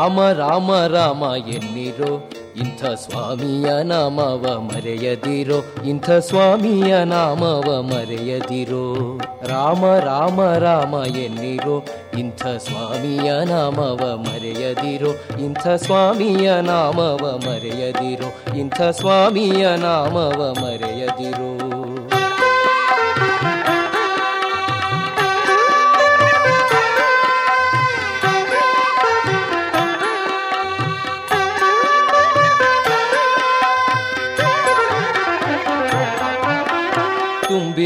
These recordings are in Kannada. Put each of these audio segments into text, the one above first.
ರಾಮ ರಾಮ ರಾಮ ಎನ್ನಿರೋ. ಇಂಥ ಸ್ವಾಮಿಯ ನಾಮವ ಮರೆಯದಿರೋ. ಇಂಥ ಸ್ವಾಮಿಯ ನಾಮವ ಮರೆಯದಿರೋ. ರಾಮ ರಾಮ ರಾಮ ಎನ್ನಿರೋ. ಇಂಥ ಸ್ವಾಮಿಯ ನಾಮವ ಮರೆಯದಿರೋ. ಇಂಥ ಸ್ವಾಮಿಯ ನಾಮವ ಮರೆಯದಿರೋ. ಇಂಥ ಸ್ವಾಮಿಯ ನಾಮವ ಮರೆಯದಿರೋ.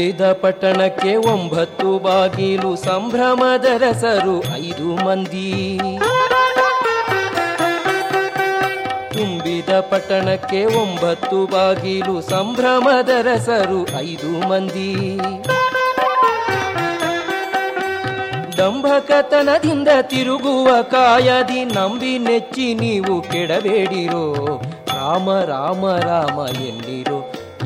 ತುಂಬಿದ ಪಟ್ಟಣಕ್ಕೆ ಒಂಬತ್ತು ಬಾಗಿಲು ಸಂಭ್ರಮದ ರಸರು ಐದು ಮಂದಿ. ತುಂಬಿದ ಪಟ್ಟಣಕ್ಕೆ ಒಂಬತ್ತು ಬಾಗಿಲು ಸಂಭ್ರಮದ ರಸರು ಐದು ಮಂದಿ. ದಂಭಕತನದಿಂದ ತಿರುಗುವ ಕಾಯದಿ ನಂಬಿ ನೆಚ್ಚಿ ನೀವು ಕೆಡಬೇಡಿರೋ. ರಾಮ ರಾಮ ರಾಮ ಎನ್ನಿರೋ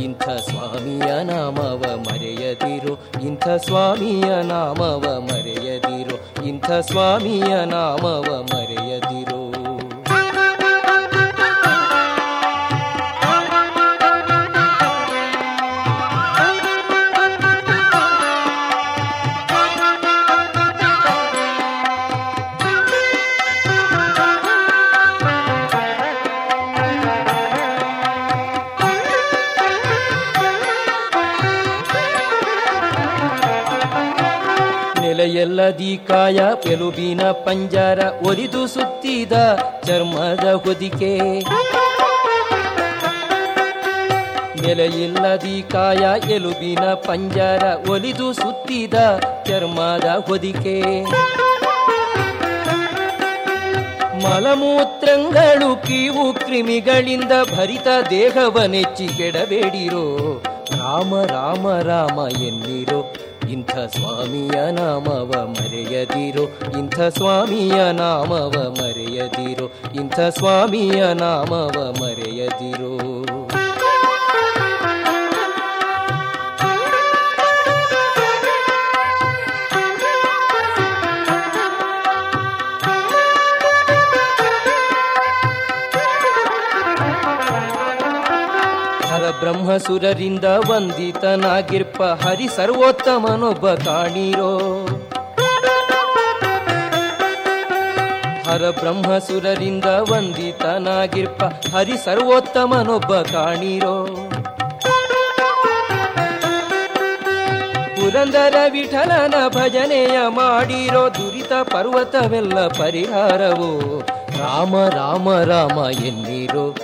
ಇಂಥ ಸ್ವಾಮಿಯ ನಾಮವ ಮರೆಯದಿರು ಇಂಥ ಸ್ವಾಮಿಯ ನಾಮವ ಮರೆಯದಿರು ಇಂಥ ಸ್ವಾಮಿಯ ನಾಮವ ಮರೆಯದಿರೋ. ನೆಲೆಯಲ್ಲದಿ ಕಾಯ ಎಲುಬಿನ ಪಂಜರ ಒಲಿದು ಸುತ್ತಿದ ಚರ್ಮದ ಹೊದಿಕೆ. ನೆಲೆಯಿಲ್ಲದಿ ಕಾಯ ಎಲುಬಿನ ಪಂಜರ ಒಲಿದು ಸುತ್ತಿದ ಚರ್ಮದ ಹೊದಿಕೆ. ಮಲಮೂತ್ರಗಳು ಕೀವು ಕ್ರಿಮಿಗಳಿಂದ ಭರಿತ ದೇಹವನೆಚ್ಚಿ ಕೆಡಬೇಡಿರೋ. ರಾಮ ರಾಮ ರಾಮ ಎನ್ನಿರೋ ಇಂಥ ಸ್ವಾಮಿಯ ನಾಮವ ಮರೆಯದಿರೋ ಇಂಥ ಸ್ವಾಮಿಯ ನಾಮವ ಮರೆಯದಿರೋ ಇಂಥ ಸ್ವಾಮಿಯ ನಾಮವ ಮರೆಯದಿರೋ. ಹರಬ್ರಹ್ಮಸುರರಿಂದ ವಂದಿತನಾಗಿರ್ಪ ಹರಿ ಸರ್ವೋತ್ತಮನೊಬ್ಬ ಕಾಣಿರೋ. ಹರ ಬ್ರಹ್ಮಸುರರಿಂದ ವಂದಿತನಾಗಿರ್ಪ ಹರಿ ಸರ್ವೋತ್ತಮನೊಬ್ಬ ಕಾಣಿರೋ. ಪುರಂದರ ವಿಠಲನ ಭಜನೆಯ ಮಾಡಿರೋ ದುರಿತ ಪರ್ವತವೆಲ್ಲ ಪರಿಹಾರವೋ. ರಾಮ ರಾಮ ರಾಮ ಎನ್ನಿರೋ.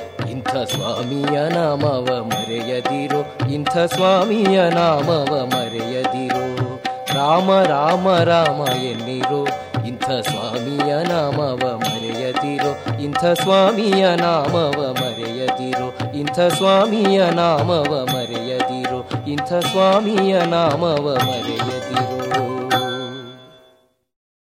ಸ್ವಾಮಿಯ ನಾಮವ ಮರೆಯದಿರೋ, ಇಂಥ ಸ್ವಾಮಿಯ ನಾಮವ ಮರೆಯದಿರೋ. ರಾಮ ರಾಮ ರಾಮ ಎನ್ನಿರೋ, ಇಂಥ ಸ್ವಾಮಿಯ ನಾಮವ ಮರೆಯದಿರೋ, ಇಂಥ ಸ್ವಾಮಿಯ ನಾಮವ ಮರೆಯದಿರೋ, ಇಂಥ ಸ್ವಾಮಿಯ ನಾಮವ ಮರೆಯದಿರೋ, ಇಂಥ ಸ್ವಾಮಿಯ ನಾಮವ ಮರೆಯದಿರೋ.